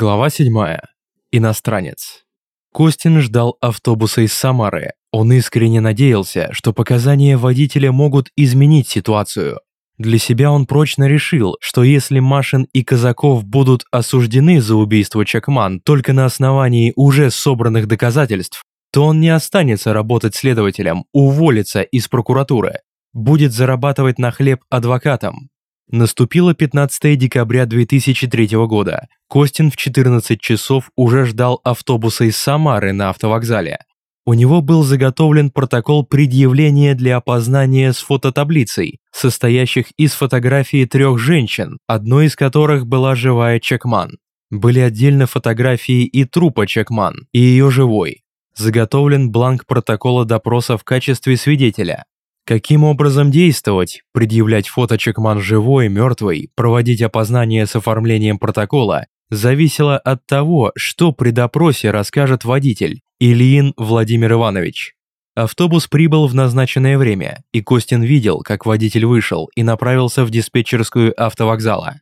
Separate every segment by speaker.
Speaker 1: Глава 7. Иностранец. Костин ждал автобуса из Самары. Он искренне надеялся, что показания водителя могут изменить ситуацию. Для себя он прочно решил, что если Машин и Казаков будут осуждены за убийство Чакман только на основании уже собранных доказательств, то он не останется работать следователем, уволится из прокуратуры, будет зарабатывать на хлеб адвокатом. Наступило 15 декабря 2003 года. Костин в 14 часов уже ждал автобуса из Самары на автовокзале. У него был заготовлен протокол предъявления для опознания с фототаблицей, состоящих из фотографий трех женщин, одной из которых была живая Чекман. Были отдельно фотографии и трупа Чекман, и ее живой. Заготовлен бланк протокола допроса в качестве свидетеля. Каким образом действовать, предъявлять фото Чекман живой, мертвой, проводить опознание с оформлением протокола, зависело от того, что при допросе расскажет водитель, Ильин Владимир Иванович. Автобус прибыл в назначенное время, и Костин видел, как водитель вышел и направился в диспетчерскую автовокзала.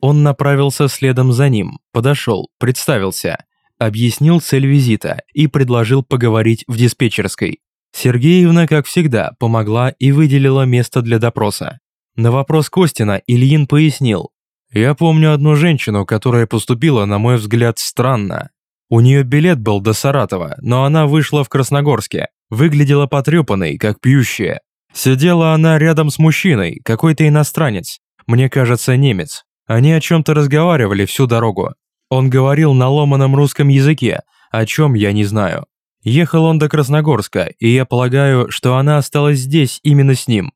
Speaker 1: Он направился следом за ним, подошел, представился, объяснил цель визита и предложил поговорить в диспетчерской. Сергеевна, как всегда, помогла и выделила место для допроса. На вопрос Костина Ильин пояснил. «Я помню одну женщину, которая поступила, на мой взгляд, странно. У нее билет был до Саратова, но она вышла в Красногорске. Выглядела потрепанной, как пьющая. Сидела она рядом с мужчиной, какой-то иностранец. Мне кажется, немец. Они о чем-то разговаривали всю дорогу. Он говорил на ломаном русском языке, о чем я не знаю. Ехал он до Красногорска, и я полагаю, что она осталась здесь именно с ним.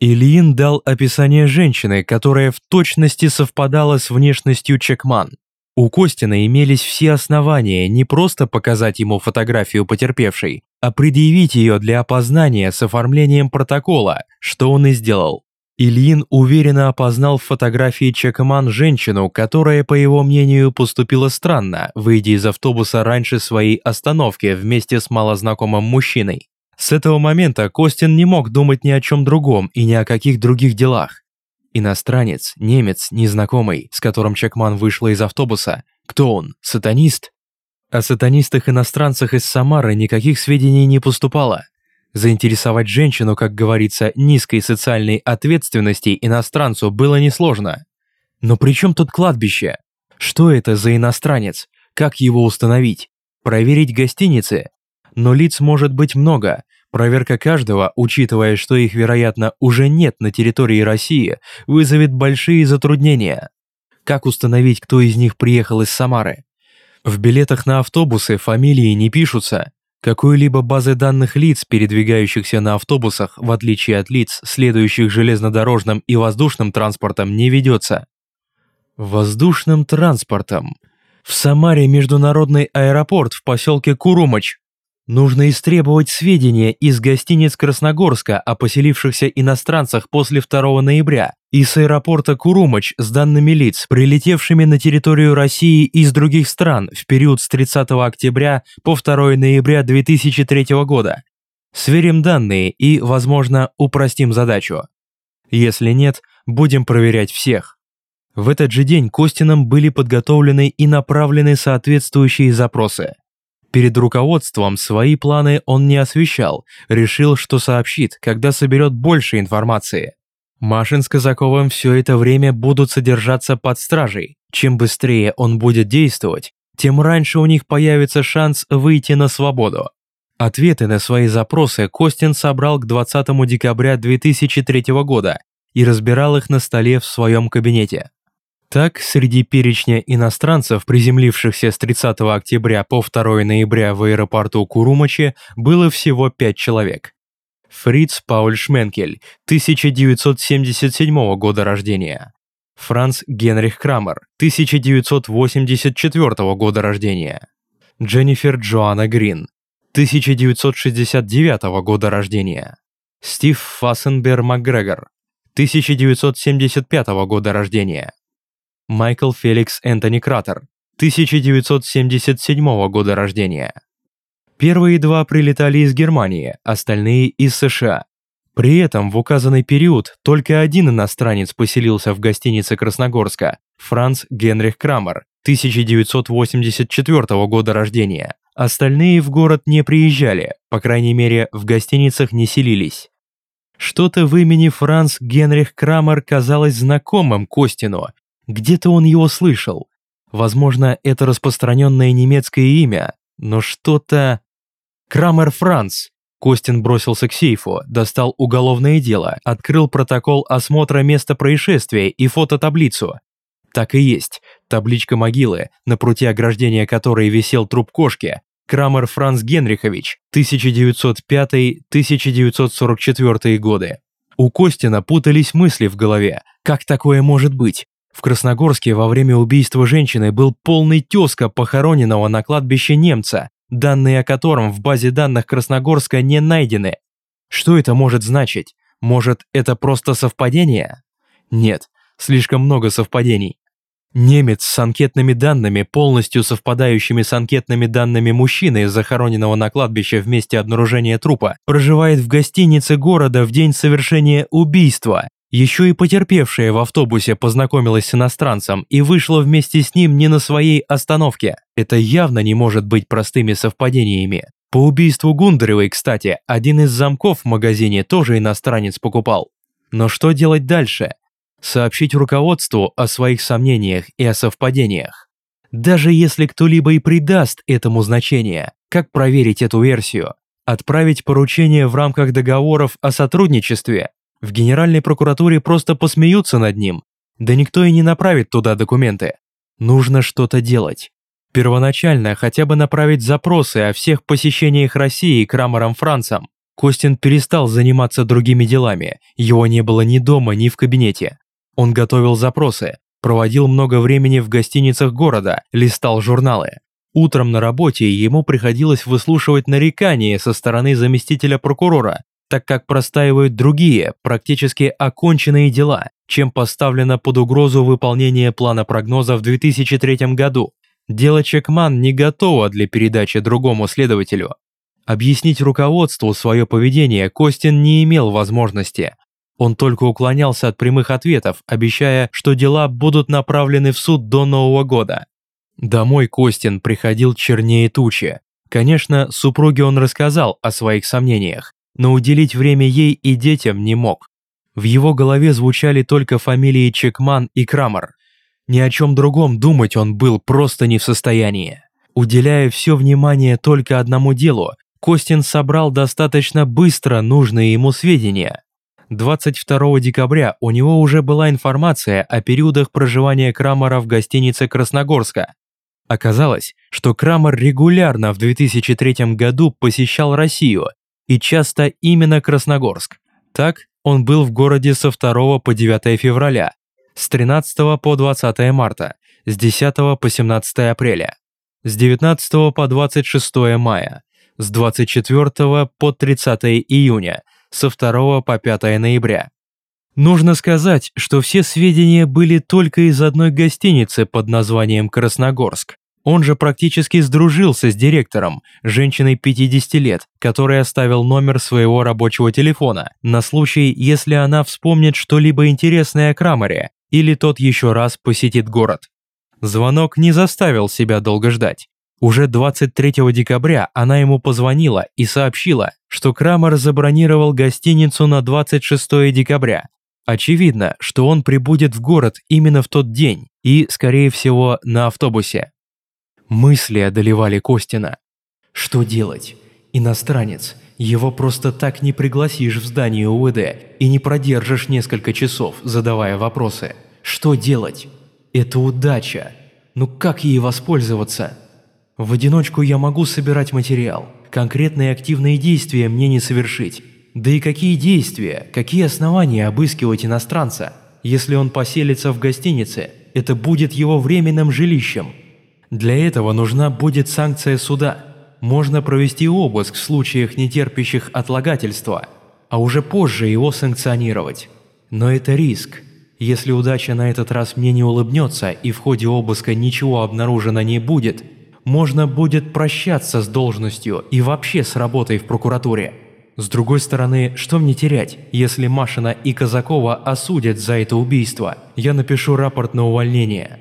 Speaker 1: Ильин дал описание женщины, которая в точности совпадала с внешностью Чекман. У Костина имелись все основания не просто показать ему фотографию потерпевшей, а предъявить ее для опознания с оформлением протокола, что он и сделал. Ильин уверенно опознал в фотографии Чекман женщину, которая, по его мнению, поступила странно, выйдя из автобуса раньше своей остановки вместе с малознакомым мужчиной. С этого момента Костин не мог думать ни о чем другом и ни о каких других делах. Иностранец, немец, незнакомый, с которым Чекман вышла из автобуса. Кто он? Сатанист? О сатанистах-иностранцах из Самары никаких сведений не поступало. Заинтересовать женщину, как говорится, низкой социальной ответственности иностранцу было несложно. Но при чем тут кладбище? Что это за иностранец? Как его установить? Проверить гостиницы? Но лиц может быть много. Проверка каждого, учитывая, что их, вероятно, уже нет на территории России, вызовет большие затруднения. Как установить, кто из них приехал из Самары? В билетах на автобусы фамилии не пишутся, какой-либо базы данных лиц, передвигающихся на автобусах, в отличие от лиц, следующих железнодорожным и воздушным транспортом, не ведется. Воздушным транспортом. В Самаре международный аэропорт в поселке Курумач. Нужно истребовать сведения из гостиниц Красногорска о поселившихся иностранцах после 2 ноября и с аэропорта Курумач с данными лиц, прилетевшими на территорию России из других стран в период с 30 октября по 2 ноября 2003 года. Сверим данные и, возможно, упростим задачу. Если нет, будем проверять всех. В этот же день Костином были подготовлены и направлены соответствующие запросы. Перед руководством свои планы он не освещал, решил, что сообщит, когда соберет больше информации. Машин с Казаковым все это время будут содержаться под стражей. Чем быстрее он будет действовать, тем раньше у них появится шанс выйти на свободу. Ответы на свои запросы Костин собрал к 20 декабря 2003 года и разбирал их на столе в своем кабинете. Так, среди перечня иностранцев, приземлившихся с 30 октября по 2 ноября в аэропорту Курумачи, было всего пять человек. Фриц Пауль Шменкель, 1977 года рождения. Франц Генрих Крамер, 1984 года рождения. Дженнифер Джоанна Грин, 1969 года рождения. Стив Фассенбер МакГрегор, 1975 года рождения. Майкл Феликс Энтони Кратер, 1977 года рождения. Первые два прилетали из Германии, остальные из США. При этом в указанный период только один иностранец поселился в гостинице Красногорска – Франц Генрих Крамер, 1984 года рождения. Остальные в город не приезжали, по крайней мере, в гостиницах не селились. Что-то в имени Франц Генрих Крамер казалось знакомым Костину. Где-то он его слышал. Возможно, это распространенное немецкое имя, но что-то... Крамер Франц. Костин бросился к сейфу, достал уголовное дело, открыл протокол осмотра места происшествия и фототаблицу. Так и есть. Табличка могилы, на пруте ограждения которой висел труп кошки. Крамер Франц Генрихович, 1905-1944 годы. У Костина путались мысли в голове. Как такое может быть? В Красногорске во время убийства женщины был полный тезка похороненного на кладбище немца, данные о котором в базе данных Красногорска не найдены. Что это может значить? Может, это просто совпадение? Нет, слишком много совпадений. Немец с анкетными данными, полностью совпадающими с анкетными данными мужчины, захороненного на кладбище в месте обнаружения трупа, проживает в гостинице города в день совершения убийства. Еще и потерпевшая в автобусе познакомилась с иностранцем и вышла вместе с ним не на своей остановке. Это явно не может быть простыми совпадениями. По убийству Гундаревой, кстати, один из замков в магазине тоже иностранец покупал. Но что делать дальше? сообщить руководству о своих сомнениях и о совпадениях. Даже если кто-либо и придаст этому значение, как проверить эту версию? Отправить поручение в рамках договоров о сотрудничестве? В Генеральной прокуратуре просто посмеются над ним. Да никто и не направит туда документы. Нужно что-то делать. Первоначально хотя бы направить запросы о всех посещениях России Крамером Францем. Костин перестал заниматься другими делами, его не было ни дома, ни в кабинете. Он готовил запросы, проводил много времени в гостиницах города, листал журналы. Утром на работе ему приходилось выслушивать нарекания со стороны заместителя прокурора, так как простаивают другие, практически оконченные дела, чем поставлено под угрозу выполнение плана прогноза в 2003 году. Дело Чекман не готово для передачи другому следователю. Объяснить руководству свое поведение Костин не имел возможности, он только уклонялся от прямых ответов, обещая, что дела будут направлены в суд до Нового года. Домой Костин приходил чернее тучи. Конечно, супруге он рассказал о своих сомнениях, но уделить время ей и детям не мог. В его голове звучали только фамилии Чекман и Крамер. Ни о чем другом думать он был просто не в состоянии. Уделяя все внимание только одному делу, Костин собрал достаточно быстро нужные ему сведения. 22 декабря у него уже была информация о периодах проживания Крамера в гостинице Красногорска. Оказалось, что Крамер регулярно в 2003 году посещал Россию, и часто именно Красногорск. Так, он был в городе со 2 по 9 февраля, с 13 по 20 марта, с 10 по 17 апреля, с 19 по 26 мая, с 24 по 30 июня, со 2 по 5 ноября. Нужно сказать, что все сведения были только из одной гостиницы под названием Красногорск. Он же практически сдружился с директором, женщиной 50 лет, который оставил номер своего рабочего телефона на случай, если она вспомнит что-либо интересное о Крамере или тот еще раз посетит город. Звонок не заставил себя долго ждать. Уже 23 декабря она ему позвонила и сообщила, что Крамер забронировал гостиницу на 26 декабря. Очевидно, что он прибудет в город именно в тот день и, скорее всего, на автобусе. Мысли одолевали Костина. Что делать? Иностранец. Его просто так не пригласишь в здание УВД и не продержишь несколько часов, задавая вопросы. Что делать? Это удача. Ну как ей воспользоваться? В одиночку я могу собирать материал. Конкретные активные действия мне не совершить. Да и какие действия, какие основания обыскивать иностранца? Если он поселится в гостинице, это будет его временным жилищем. Для этого нужна будет санкция суда. Можно провести обыск в случаях, не терпящих отлагательства, а уже позже его санкционировать. Но это риск. Если удача на этот раз мне не улыбнется и в ходе обыска ничего обнаружено не будет – можно будет прощаться с должностью и вообще с работой в прокуратуре. С другой стороны, что мне терять, если Машина и Казакова осудят за это убийство? Я напишу рапорт на увольнение.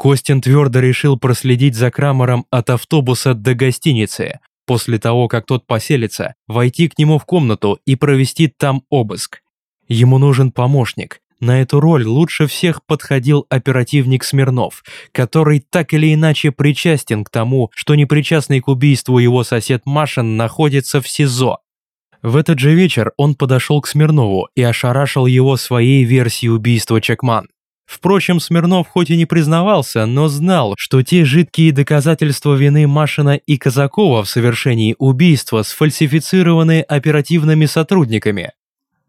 Speaker 1: Костин твердо решил проследить за Крамером от автобуса до гостиницы, после того, как тот поселится, войти к нему в комнату и провести там обыск. Ему нужен помощник. На эту роль лучше всех подходил оперативник Смирнов, который так или иначе причастен к тому, что непричастный к убийству его сосед Машин находится в СИЗО. В этот же вечер он подошел к Смирнову и ошарашил его своей версией убийства Чекман. Впрочем, Смирнов хоть и не признавался, но знал, что те жидкие доказательства вины Машина и Казакова в совершении убийства сфальсифицированы оперативными сотрудниками.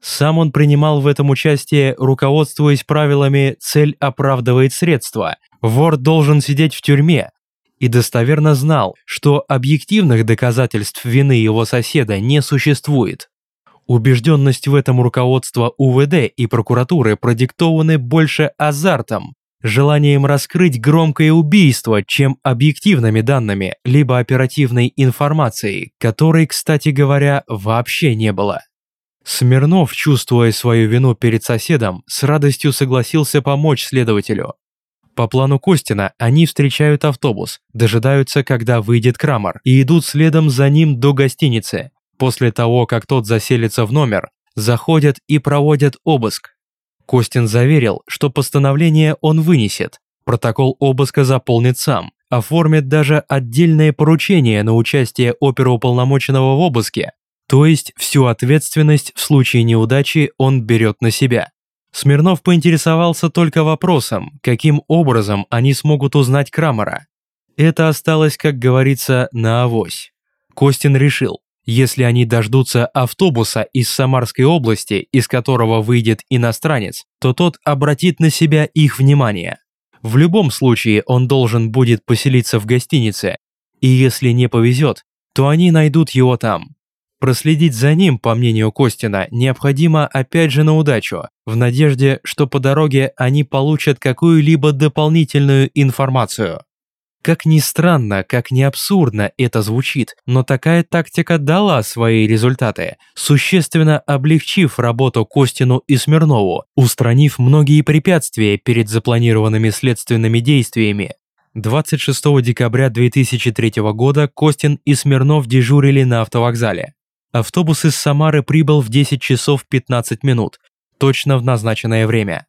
Speaker 1: Сам он принимал в этом участие, руководствуясь правилами «цель оправдывает средства», «вор должен сидеть в тюрьме», и достоверно знал, что объективных доказательств вины его соседа не существует. Убежденность в этом руководства УВД и прокуратуры продиктованы больше азартом, желанием раскрыть громкое убийство, чем объективными данными, либо оперативной информацией, которой, кстати говоря, вообще не было. Смирнов, чувствуя свою вину перед соседом, с радостью согласился помочь следователю. По плану Костина они встречают автобус, дожидаются, когда выйдет Крамер, и идут следом за ним до гостиницы, После того, как тот заселится в номер, заходят и проводят обыск. Костин заверил, что постановление он вынесет, протокол обыска заполнит сам, оформит даже отдельное поручение на участие оперуполномоченного в обыске, то есть всю ответственность в случае неудачи он берет на себя. Смирнов поинтересовался только вопросом, каким образом они смогут узнать Крамера. Это осталось, как говорится, на авось. Костин решил, если они дождутся автобуса из Самарской области, из которого выйдет иностранец, то тот обратит на себя их внимание. В любом случае он должен будет поселиться в гостинице, и если не повезет, то они найдут его там. Проследить за ним, по мнению Костина, необходимо опять же на удачу, в надежде, что по дороге они получат какую-либо дополнительную информацию. Как ни странно, как ни абсурдно это звучит, но такая тактика дала свои результаты, существенно облегчив работу Костину и Смирнову, устранив многие препятствия перед запланированными следственными действиями. 26 декабря 2003 года Костин и Смирнов дежурили на автовокзале. Автобус из Самары прибыл в 10 часов 15 минут, точно в назначенное время.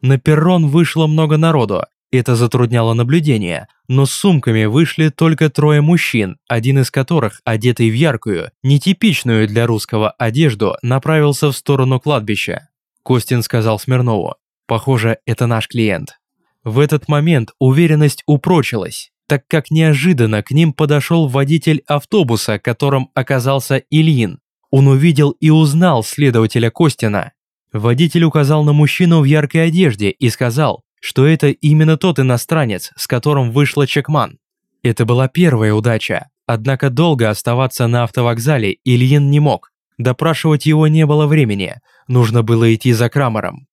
Speaker 1: На перрон вышло много народу, это затрудняло наблюдение, но с сумками вышли только трое мужчин, один из которых, одетый в яркую, нетипичную для русского одежду, направился в сторону кладбища. Костин сказал Смирнову, «Похоже, это наш клиент». В этот момент уверенность упрочилась, так как неожиданно к ним подошел водитель автобуса, которым оказался Ильин. Он увидел и узнал следователя Костина. Водитель указал на мужчину в яркой одежде и сказал, что это именно тот иностранец, с которым вышла Чекман. Это была первая удача, однако долго оставаться на автовокзале Ильин не мог. Допрашивать его не было времени, нужно было идти за Крамером.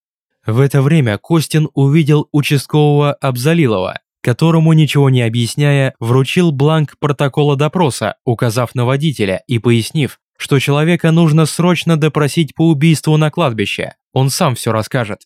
Speaker 1: В это время Костин увидел участкового Абзалилова, которому, ничего не объясняя, вручил бланк протокола допроса, указав на водителя и пояснив, что человека нужно срочно допросить по убийству на кладбище, он сам все расскажет.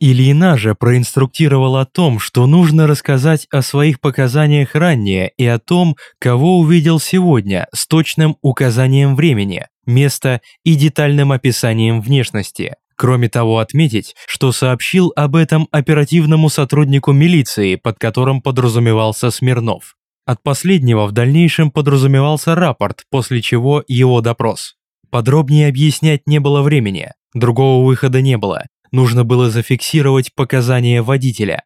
Speaker 1: Ильина же проинструктировал о том, что нужно рассказать о своих показаниях ранее и о том, кого увидел сегодня с точным указанием времени, места и детальным описанием внешности. Кроме того, отметить, что сообщил об этом оперативному сотруднику милиции, под которым подразумевался Смирнов. От последнего в дальнейшем подразумевался рапорт, после чего его допрос. Подробнее объяснять не было времени, другого выхода не было, Нужно было зафиксировать показания водителя.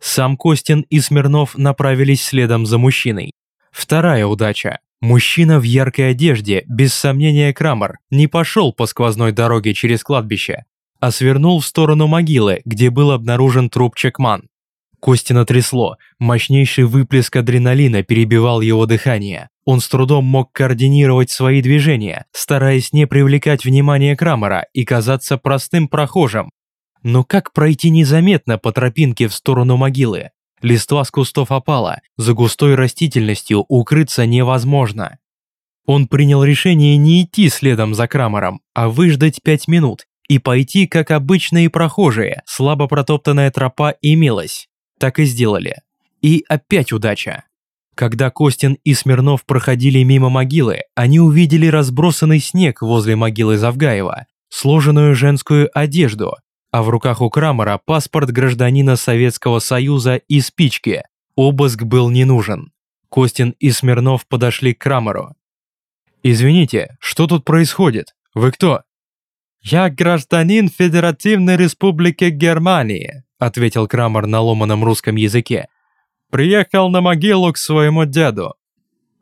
Speaker 1: Сам Костин и Смирнов направились следом за мужчиной. Вторая удача. Мужчина в яркой одежде, без сомнения Крамер, не пошел по сквозной дороге через кладбище, а свернул в сторону могилы, где был обнаружен труп Чекман. Костина трясло, мощнейший выплеск адреналина перебивал его дыхание. Он с трудом мог координировать свои движения, стараясь не привлекать внимание Крамера и казаться простым прохожим, но как пройти незаметно по тропинке в сторону могилы? Листва с кустов опала, за густой растительностью укрыться невозможно. Он принял решение не идти следом за Крамером, а выждать пять минут и пойти, как обычные прохожие, слабо протоптанная тропа имелась. Так и сделали. И опять удача. Когда Костин и Смирнов проходили мимо могилы, они увидели разбросанный снег возле могилы Завгаева, сложенную женскую одежду, а в руках у Крамера паспорт гражданина Советского Союза и спички. Обыск был не нужен. Костин и Смирнов подошли к Крамеру. «Извините, что тут происходит? Вы кто?»
Speaker 2: «Я гражданин Федеративной Республики Германии», ответил Крамер на ломаном русском языке. Приехал на могилу к своему деду».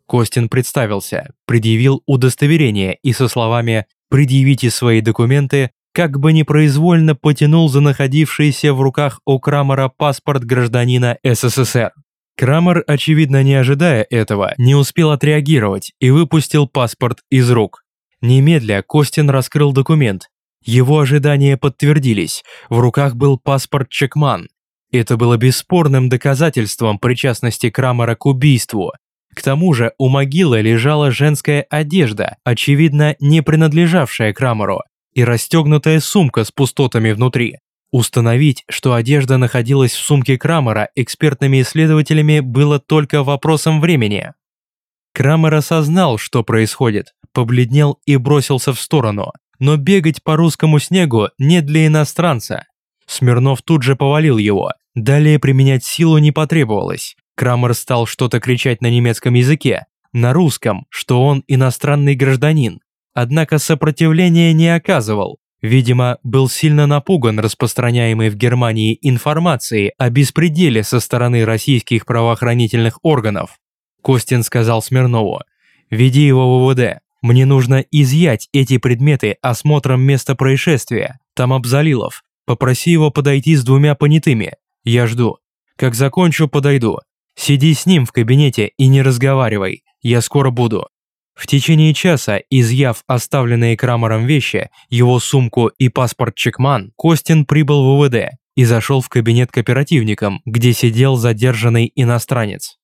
Speaker 1: Костин представился, предъявил удостоверение и со словами «предъявите свои документы» как бы непроизвольно потянул за находившийся в руках у Крамера паспорт гражданина СССР. Крамер, очевидно не ожидая этого, не успел отреагировать и выпустил паспорт из рук. Немедля Костин раскрыл документ. Его ожидания подтвердились, в руках был паспорт Чекман, это было бесспорным доказательством причастности Крамера к убийству. К тому же у могилы лежала женская одежда, очевидно, не принадлежавшая Крамеру, и расстегнутая сумка с пустотами внутри. Установить, что одежда находилась в сумке Крамера экспертными исследователями было только вопросом времени. Крамер осознал, что происходит, побледнел и бросился в сторону. Но бегать по русскому снегу не для иностранца. Смирнов тут же повалил его. Далее применять силу не потребовалось. Крамер стал что-то кричать на немецком языке, на русском, что он иностранный гражданин. Однако сопротивления не оказывал. Видимо, был сильно напуган распространяемой в Германии информацией о беспределе со стороны российских правоохранительных органов. Костин сказал Смирнову, «Веди его в ВВД. Мне нужно изъять эти предметы осмотром места происшествия. Там Абзалилов. Попроси его подойти с двумя понятыми. Я жду. Как закончу, подойду. Сиди с ним в кабинете и не разговаривай. Я скоро буду. В течение часа, изъяв оставленные Крамером вещи, его сумку и паспорт Чекман, Костин прибыл в УВД и зашел в кабинет к оперативникам, где сидел задержанный иностранец.